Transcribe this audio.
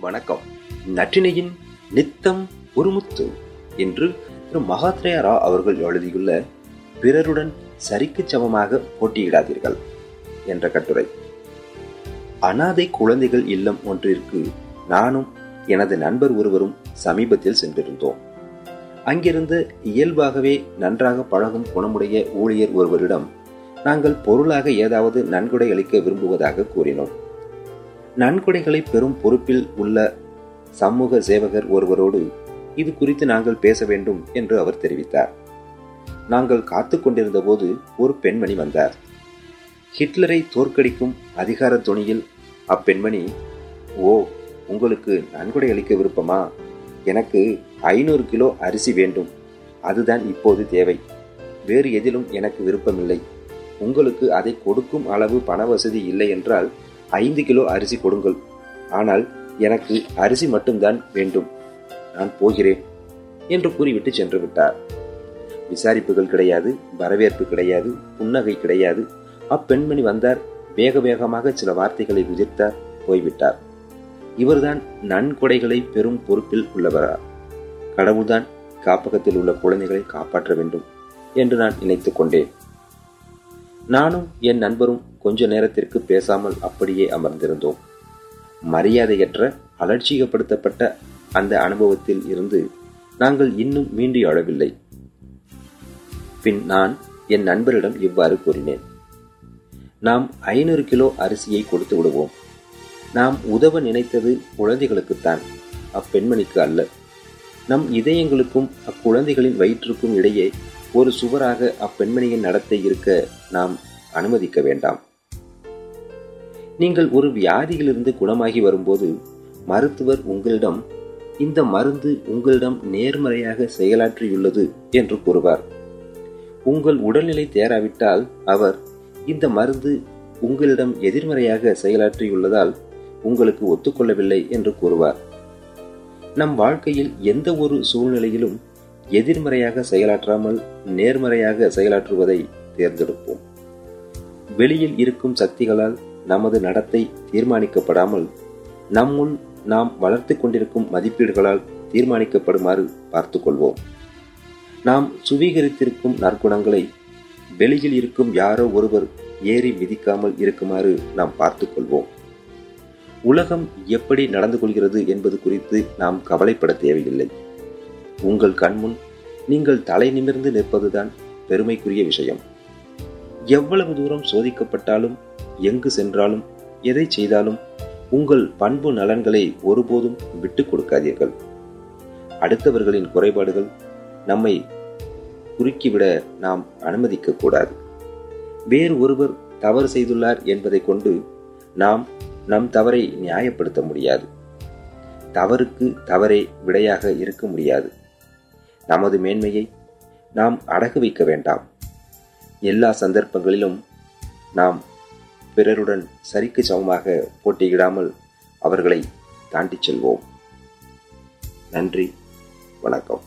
வணக்கம். நற்றினையின் நித்தம் ஒருமுத்து என்று திரு மகாத்ரேயா அவர்கள் எழுதியுள்ள பிறருடன் சரிக்கு சமமாக போட்டியிடாதீர்கள் என்ற கட்டுரை. அனாதை குழந்தைகள் இல்லம் ஒன்றிற்கு நானும் எனது நண்பர் ஒருவரும் சமீபத்தில் சென்றிருந்தோம். அங்கிருந்து இயல்பாகவே நன்றாக பழகும் குணமுடைய ஊழியர் ஒருவரிடம் நாங்கள் பொருளாக ஏதாவது நன்கொடை அளிக்க விரும்புவதாக கூறினோம். நன்கொடைகளை பெறும் பொறுப்பில் உள்ள சமூக சேவகர் ஒருவரோடு இது குறித்து நாங்கள் பேச வேண்டும் என்று அவர் தெரிவித்தார். நாங்கள் காத்து கொண்டிருந்த போது ஒரு பெண்மணி வந்தார். ஹிட்லரை தோற்கடிக்கும் அதிகார துணியில் அப்பெண்மணி ஓ உங்களுக்கு நன்கொடை அளிக்க விருப்பமா? எனக்கு ஐநூறு கிலோ அரிசி வேண்டும். அதுதான் இப்போது தேவை. வேறு எதிலும் எனக்கு விருப்பமில்லை. உங்களுக்கு அதை கொடுக்கும் அளவு பண வசதி இல்லை என்றால் ஐந்து கிலோ அரிசி கொடுங்கள். ஆனால் எனக்கு அரிசி மட்டும்தான் வேண்டும். நான் போகிறேன் என்று கூறிவிட்டு சென்று விட்டார் விசாரிப்புகள் கிடையாது வரவேற்பு கிடையாது புன்னகை கிடையாது. அப்பெண்மணி வந்தார் வேக வேகமாக சில வார்த்தைகளை உதிர்த்தார் போய்விட்டார். இவர்தான் நன்கொடைகளை பெரும் பொறுப்பில் உள்ளவரா? கடவுள்தான் காப்பகத்தில் உள்ள குழந்தைகளை காப்பாற்ற வேண்டும் என்று நான் நினைத்துக் கொண்டேன். நானும் என் நண்பரும் கொஞ்ச நேரத்திற்கு பேசாமல் அப்படியே அமர்ந்திருந்தோம். மரியாதையற்ற அலட்சியப்படுத்தப்பட்ட அந்த அனுபவத்தில் இருந்து நாங்கள் இன்னும் மீண்டு அழவில்லை. பின் நான் என் நண்பரிடம் இவ்வாறு கூறினேன். நாம் ஐநூறு கிலோ அரிசியை கொடுத்து விடுவோம். நாம் உதவ நினைத்தது குழந்தைகளுக்குத்தான் அப்பெண்மணிக்கு அல்ல. நம் இதயங்களுக்கும் அக்குழந்தைகளின் வயிற்றுக்கும் இடையே ஒரு சுவராக அப்பெண்மணியின் நடத்தை இருக்க நாம் அனுமதிக்க வேண்டாம். நீங்கள் ஒரு வியாதியிலிருந்து குணமாகி வரும்போது மருத்துவர் உங்களிடம் இந்த மருந்து உங்களிடம் நேர்மறையாக செயலாற்றியுள்ளது என்று கூறுவார். உங்கள் உடல்நிலை தேராவிட்டால் அவர் இந்த மருந்து உங்களிடம் எதிர்மறையாக செயலாற்றியுள்ளதால் உங்களுக்கு ஒத்துக்கொள்ளவில்லை என்று கூறுவார். நம் வாழ்க்கையில் எந்த ஒரு சூழ்நிலையிலும் எதிர்மறையாக செயலாற்றாமல் நேர்மறையாக செயலாற்றுவதை தேர்ந்தெடுப்போம். வெளியில் இருக்கும் சக்திகளால் நமது நடத்தை தீர்மானிக்கப்படாமல் நம்முள் நாம் வளர்த்து கொண்டிருக்கும் மதிப்பீடுகளால் தீர்மானிக்கப்படுமாறு பார்த்துக்கொள்வோம். நாம் சுவீகரித்திருக்கும் நற்குணங்களை வெளியில் இருக்கும் யாரோ ஒருவர் ஏறி மிதிக்காமல் இருக்குமாறு நாம் பார்த்துக் கொள்வோம் உலகம் எப்படி நடந்து கொள்கிறது என்பது குறித்து நாம் கவலைப்பட தேவையில்லை. உங்கள் கண்முன் நீங்கள் தலை நிமிர்ந்து நிற்பதுதான் பெருமைக்குரிய விஷயம். எவ்வளவு தூரம் சோதிக்கப்பட்டாலும் எங்கு சென்றாலும் எதை செய்தாலும் உங்கள் பண்பு நலன்களை ஒருபோதும் விட்டுக் கொடுக்காதீர்கள். அடுத்தவர்களின் குறைபாடுகள் நம்மை குறுக்கிவிட நாம் அனுமதிக்க கூடாது வேறு ஒருவர் தவறு செய்துள்ளார் என்பதை கொண்டு நாம் நம் தவறை நியாயப்படுத்த முடியாது. தவறுக்கு தவறே விடையாக இருக்க முடியாது. நமது மேன்மையை நாம் அடகு வைக்க வேண்டாம். எல்லா சந்தர்ப்பங்களிலும் நாம் பிறருடன் சரிக்கு சமமாக போட்டியிடாமல் அவர்களை தாண்டிச் செல்வோம். நன்றி வணக்கம்.